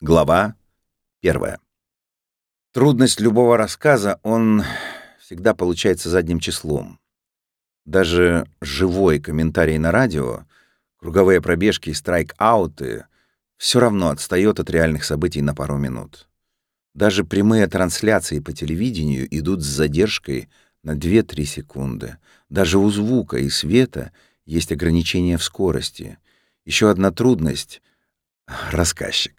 Глава первая. Трудность любого рассказа, он всегда получается задним числом. Даже живой комментарий на радио, круговые пробежки и страйк-ауты все равно отстает от реальных событий на пару минут. Даже прямые трансляции по телевидению идут с задержкой на 2-3 секунды. Даже у звука и света есть ограничения в скорости. Еще одна трудность — рассказчик.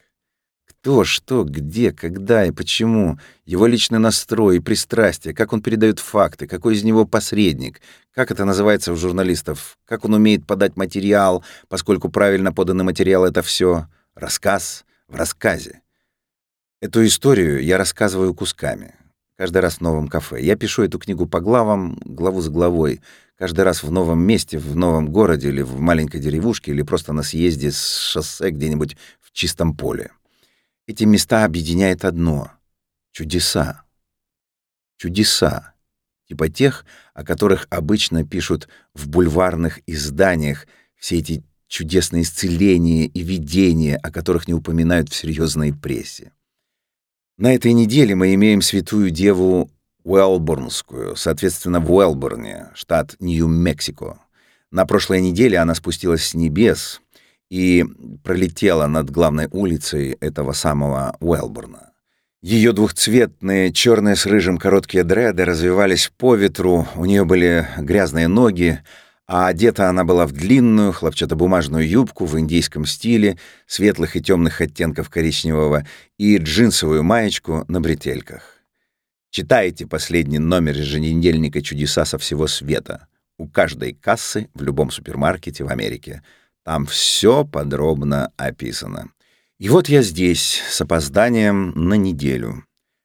Кто, что, где, когда и почему, его личный настрой и пристрастие, как он передает факты, какой из него посредник, как это называется у журналистов, как он умеет подать материал, поскольку правильно поданный материал — это все рассказ в рассказе. Эту историю я рассказываю кусками, каждый раз в новом кафе. Я пишу эту книгу по главам, главу за главой, каждый раз в новом месте, в новом городе или в маленькой деревушке, или просто на съезде с шоссе где-нибудь в чистом поле. Эти места объединяет одно — чудеса. Чудеса, типа тех, о которых обычно пишут в бульварных изданиях, все эти чудесные исцеления и видения, о которых не упоминают в серьезной прессе. На этой неделе мы имеем святую деву Уэлборнскую, соответственно, в Уэлборне, штат Нью-Мексико. На прошлой неделе она спустилась с небес — и пролетела над главной улицей этого самого Уэлборна. Ее двухцветные, черные с рыжим короткие дреды развивались по ветру, у нее были грязные ноги, а одета она была в длинную хлопчатобумажную юбку в индийском стиле, светлых и темных оттенков коричневого, и джинсовую маечку на бретельках. Читайте последний номер еженедельника «Чудеса со всего света» у каждой кассы в любом супермаркете в Америке — там все подробно описано. И вот я здесь, с опозданием на неделю,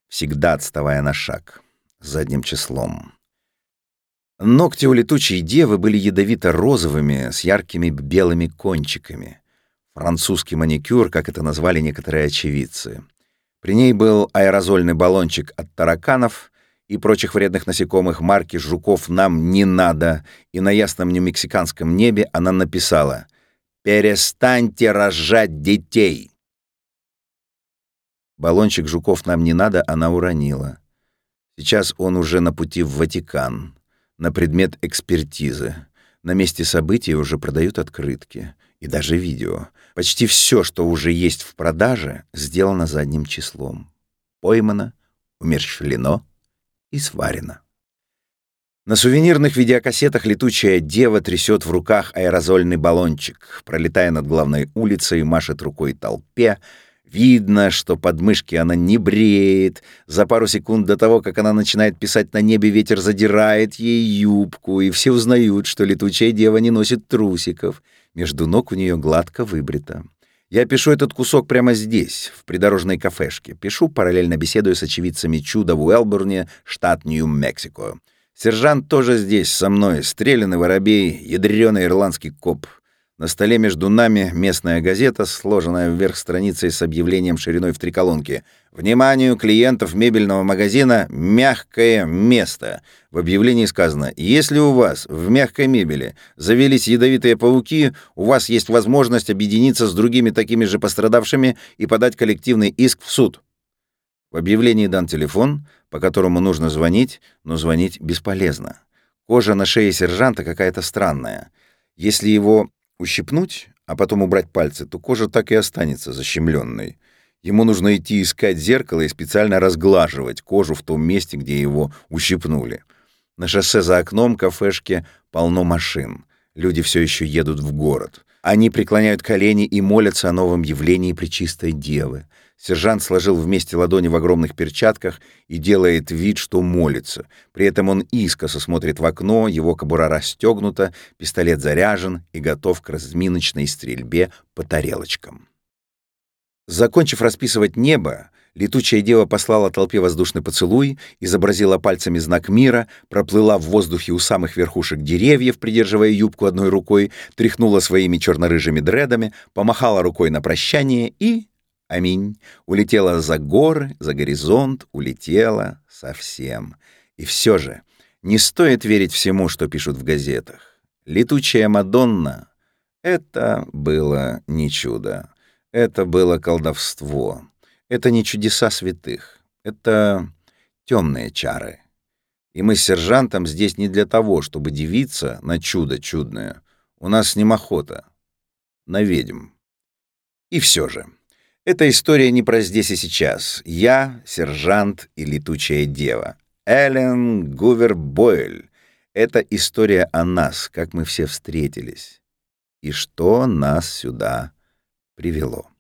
всегда отставая на шаг, задним числом. Ногти у летучей девы были ядовито-розовыми, с яркими белыми кончиками. Французский маникюр, как это назвали некоторые очевидцы. При ней был аэрозольный баллончик от тараканов и прочих вредных насекомых марки «Жуков нам не надо», и на ясном нью-мексиканском небе она написала Перестаньте рожать детей!» Баллончик жуков нам не надо, она уронила. Сейчас он уже на пути в Ватикан, на предмет экспертизы. На месте событий уже продают открытки и даже видео. Почти все, что уже есть в продаже, сделано задним числом. Поймано, умерщвлено и сварено. На сувенирных видеокассетах летучая дева трясет в руках аэрозольный баллончик, пролетая над главной улицей, машет рукой толпе. Видно, что подмышки она не бреет. За пару секунд до того, как она начинает писать на небе, ветер задирает ей юбку, и все узнают, что летучая дева не носит трусиков. Между ног у нее гладко выбрито. Я пишу этот кусок прямо здесь, в придорожной кафешке. Пишу, параллельно беседуя с очевидцами чуда в Уэлбурне, штат Нью-Мексико. Сержант тоже здесь, со мной. Стреляный воробей, ядрёный ирландский коп. На столе между нами местная газета, сложенная вверх страницей с объявлением шириной в три колонки. «Вниманию клиентов мебельного магазина «Мягкое место». В объявлении сказано, если у вас в мягкой мебели завелись ядовитые пауки, у вас есть возможность объединиться с другими такими же пострадавшими и подать коллективный иск в суд. В объявлении дан телефон, по которому нужно звонить, но звонить бесполезно. Кожа на шее сержанта какая-то странная. Если его ущипнуть, а потом убрать пальцы, то кожа так и останется защемленной. Ему нужно идти искать зеркало и специально разглаживать кожу в том месте, где его ущипнули. На шоссе за окном кафешки полно машин. Люди все еще едут в город. Они преклоняют колени и молятся о новом явлении Пречистой Девы. Сержант сложил вместе ладони в огромных перчатках и делает вид, что молится. При этом он искоса смотрит в окно, его кобура расстегнута, пистолет заряжен и готов к разминочной стрельбе по тарелочкам. Закончив расписывать небо, летучая дева послала толпе воздушный поцелуй, изобразила пальцами знак мира, проплыла в воздухе у самых верхушек деревьев, придерживая юбку одной рукой, тряхнула своими черно-рыжими дредами, помахала рукой на прощание и Аминь. Улетела за горы, за горизонт, улетела совсем. И все же не стоит верить всему, что пишут в газетах. Летучая Мадонна — это было не чудо. Это было колдовство. Это не чудеса святых. Это темные чары. И мы с сержантом здесь не для того, чтобы дивиться на чудо чудное. У нас с ним охота. На ведьм. И все же. Эта история не про здесь и сейчас. Я, сержант и летучая дева. Эллен Гувер Бойль. Это история о нас, как мы все встретились. И что нас сюда привело.